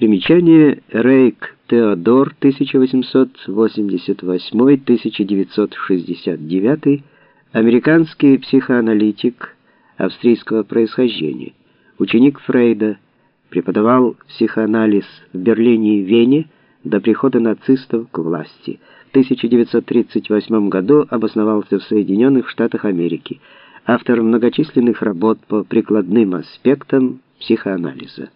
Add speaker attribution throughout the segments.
Speaker 1: Примечание. Рейк Теодор 1888-1969, американский психоаналитик австрийского происхождения, ученик Фрейда, преподавал психоанализ в Берлине и Вене до прихода нацистов к власти. В 1938 году обосновался в Соединенных Штатах Америки, автор многочисленных работ по прикладным аспектам психоанализа.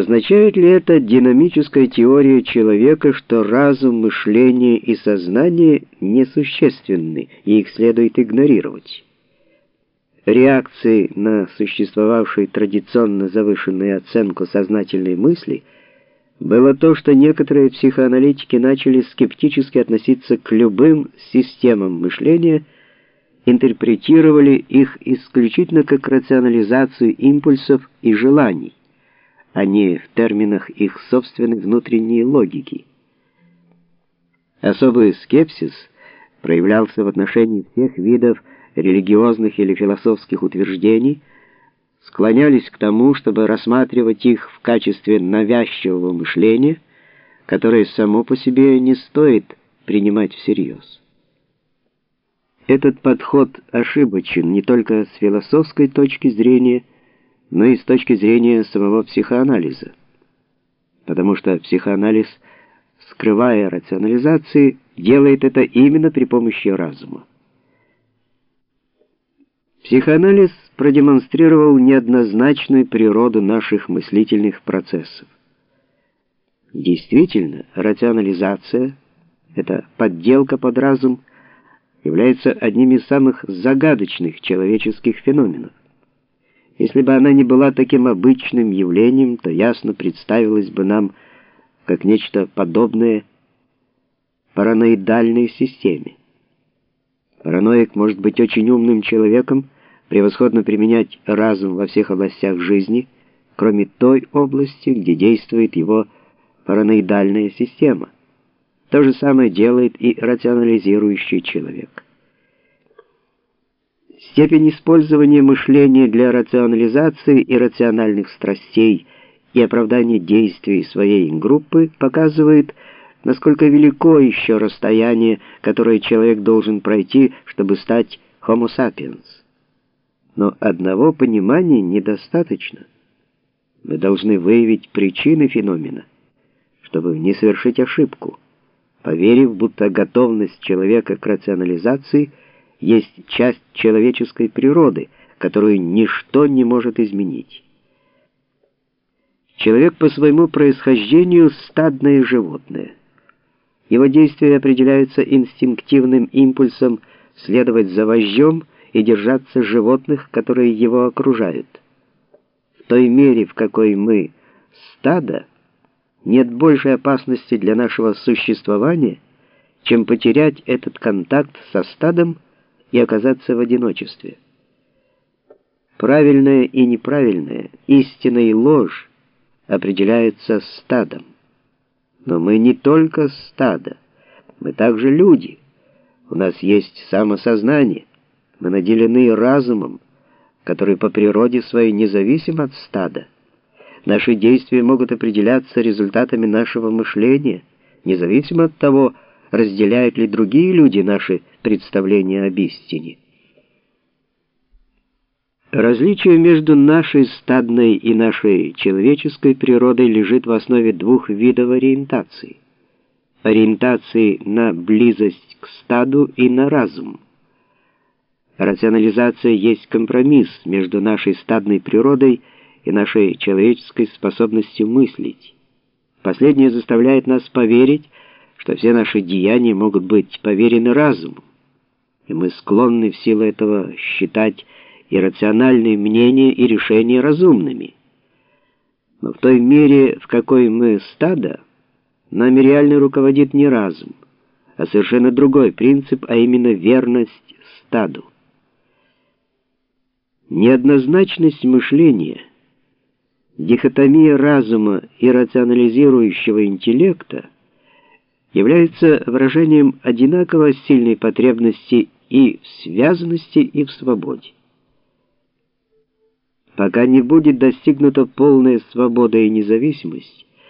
Speaker 1: Означает ли это динамическая теория человека, что разум, мышление и сознание несущественны, и их следует игнорировать? Реакцией на существовавшую традиционно завышенную оценку сознательной мысли было то, что некоторые психоаналитики начали скептически относиться к любым системам мышления, интерпретировали их исключительно как рационализацию импульсов и желаний а не в терминах их собственной внутренней логики. Особый скепсис проявлялся в отношении всех видов религиозных или философских утверждений, склонялись к тому, чтобы рассматривать их в качестве навязчивого мышления, которое само по себе не стоит принимать всерьез. Этот подход ошибочен не только с философской точки зрения, но и с точки зрения самого психоанализа. Потому что психоанализ, скрывая рационализации, делает это именно при помощи разума. Психоанализ продемонстрировал неоднозначную природу наших мыслительных процессов. Действительно, рационализация — это подделка под разум — является одним из самых загадочных человеческих феноменов. Если бы она не была таким обычным явлением, то ясно представилась бы нам как нечто подобное параноидальной системе. Параноик может быть очень умным человеком, превосходно применять разум во всех областях жизни, кроме той области, где действует его параноидальная система. То же самое делает и рационализирующий человек. Степень использования мышления для рационализации иррациональных страстей и оправдания действий своей группы показывает, насколько велико еще расстояние, которое человек должен пройти, чтобы стать Homo sapiens. Но одного понимания недостаточно. Мы должны выявить причины феномена, чтобы не совершить ошибку, поверив, будто готовность человека к рационализации – есть часть человеческой природы, которую ничто не может изменить. Человек по своему происхождению стадное животное. Его действия определяются инстинктивным импульсом следовать за вождем и держаться животных, которые его окружают. В той мере, в какой мы стадо, нет большей опасности для нашего существования, чем потерять этот контакт со стадом, и оказаться в одиночестве. Правильное и неправильное, истина и ложь определяются стадом. Но мы не только стадо, мы также люди. У нас есть самосознание, мы наделены разумом, который по природе своей независим от стада. Наши действия могут определяться результатами нашего мышления, независимо от того, разделяют ли другие люди наши представления об истине. Различие между нашей стадной и нашей человеческой природой лежит в основе двух видов ориентации. Ориентации на близость к стаду и на разум. Рационализация есть компромисс между нашей стадной природой и нашей человеческой способностью мыслить. Последнее заставляет нас поверить, что все наши деяния могут быть поверены разуму, и мы склонны в силу этого считать иррациональные мнения и решения разумными. Но в той мере, в какой мы стадо, нами реально руководит не разум, а совершенно другой принцип, а именно верность стаду. Неоднозначность мышления, дихотомия разума и рационализирующего интеллекта — является выражением одинаково сильной потребности и в связанности, и в свободе. Пока не будет достигнута полная свобода и независимость,